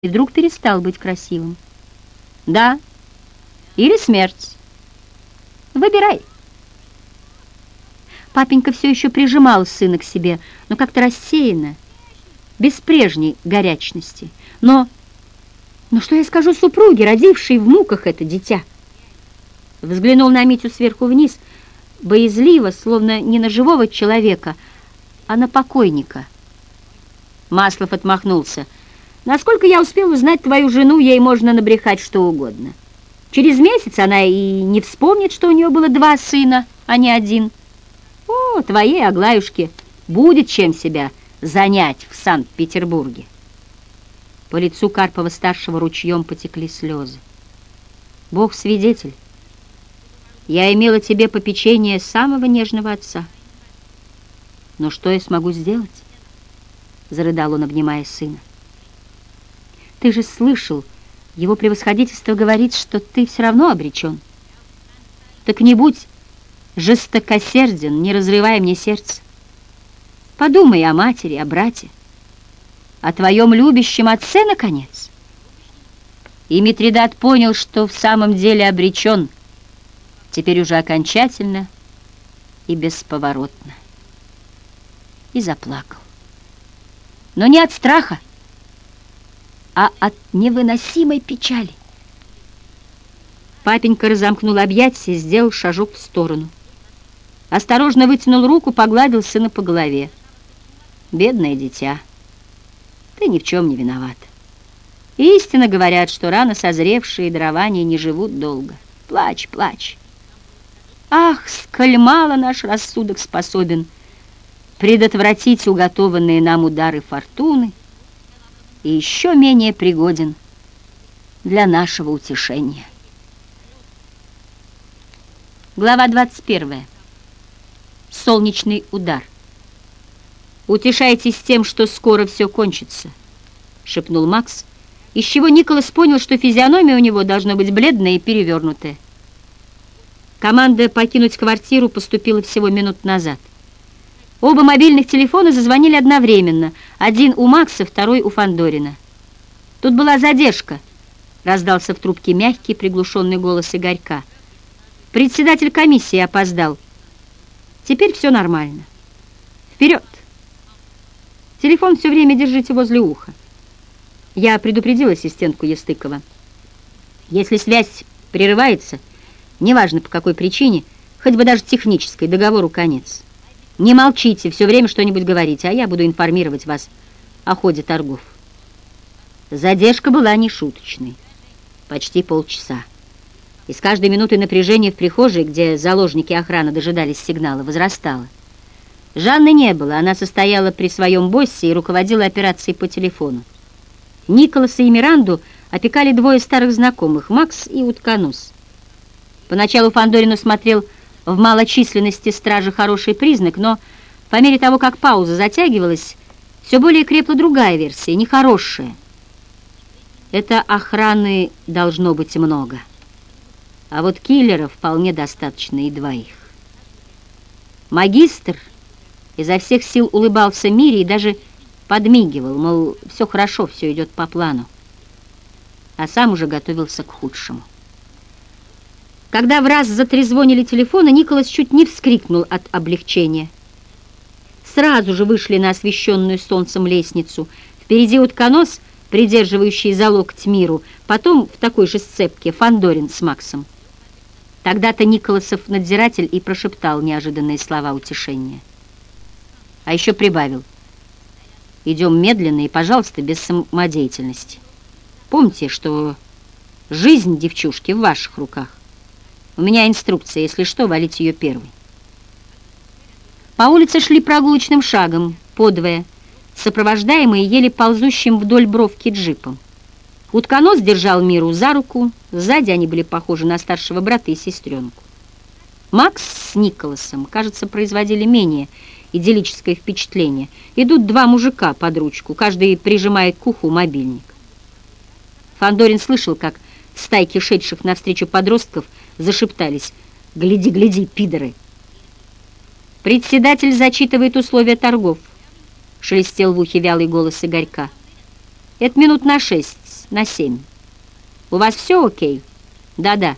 и вдруг перестал быть красивым. Да, или смерть. Выбирай. Папенька все еще прижимал сына к себе, но как-то рассеянно, без прежней горячности. Но, но что я скажу супруге, родившей в муках это дитя? Взглянул на Митю сверху вниз, боязливо, словно не на живого человека, а на покойника. Маслов отмахнулся. Насколько я успел узнать твою жену, ей можно набрехать что угодно. Через месяц она и не вспомнит, что у нее было два сына, а не один. О, твоей Аглаюшке будет чем себя занять в Санкт-Петербурге. По лицу Карпова-старшего ручьем потекли слезы. Бог свидетель, я имела тебе попечение самого нежного отца. Но что я смогу сделать? Зарыдал он, обнимая сына. Ты же слышал, его превосходительство говорит, что ты все равно обречен. Так не будь жестокосерден, не разрывай мне сердце. Подумай о матери, о брате, о твоем любящем отце, наконец. И Митридат понял, что в самом деле обречен, теперь уже окончательно и бесповоротно. И заплакал. Но не от страха, а от невыносимой печали. Папенька разомкнул объятия и сделал шажок в сторону. Осторожно вытянул руку, погладил сына по голове. «Бедное дитя, ты ни в чем не виноват. Истинно говорят, что рано созревшие дарования не живут долго. Плачь, плачь. Ах, сколь мало наш рассудок способен предотвратить уготованные нам удары фортуны, и еще менее пригоден для нашего утешения. Глава 21. Солнечный удар. «Утешайтесь тем, что скоро все кончится», — шепнул Макс, из чего Николас понял, что физиономия у него должна быть бледная и перевернутая. Команда покинуть квартиру поступила всего минут назад. Оба мобильных телефона зазвонили одновременно. Один у Макса, второй у Фандорина. «Тут была задержка», — раздался в трубке мягкий, приглушенный голос Игорька. «Председатель комиссии опоздал. Теперь все нормально. Вперед!» Телефон все время держите возле уха. Я предупредил ассистентку Естыкова. Если связь прерывается, неважно по какой причине, хоть бы даже технической, договору конец. Не молчите, все время что-нибудь говорите, а я буду информировать вас о ходе торгов. Задержка была нешуточной, почти полчаса. И с каждой минутой напряжение в прихожей, где заложники охраны дожидались сигнала, возрастало. Жанны не было, она состояла при своем боссе и руководила операцией по телефону. Николаса и Миранду опекали двое старых знакомых, Макс и Утконос. Поначалу Фандорину смотрел в малочисленности стражи хороший признак, но по мере того, как пауза затягивалась, все более крепла другая версия, нехорошая. Это охраны должно быть много. А вот киллеров вполне достаточно и двоих. Магистр изо всех сил улыбался Мире и даже подмигивал, мол, все хорошо, все идет по плану. А сам уже готовился к худшему. Когда в раз затрезвонили телефоны, Николас чуть не вскрикнул от облегчения. Сразу же вышли на освещенную солнцем лестницу. Впереди утконос, придерживающий за локоть миру, потом в такой же сцепке Фандорин с Максом. Тогда-то Николасов надзиратель и прошептал неожиданные слова утешения. А еще прибавил. Идем медленно и, пожалуйста, без самодеятельности. Помните, что жизнь девчушки в ваших руках. У меня инструкция, если что, валить ее первой. По улице шли прогулочным шагом, подвое, сопровождаемые еле ползущим вдоль бровки джипом. Утконос держал Миру за руку, сзади они были похожи на старшего брата и сестренку. Макс с Николасом, кажется, производили менее идиллическое впечатление. Идут два мужика под ручку, каждый прижимает к уху мобильник. Фандорин слышал, как стайки шедших навстречу подростков зашептались. «Гляди, гляди, пидоры!» «Председатель зачитывает условия торгов», — шелестел в ухе вялый голос Игорька. «Это минут на шесть. на семь. У вас все окей? Да-да.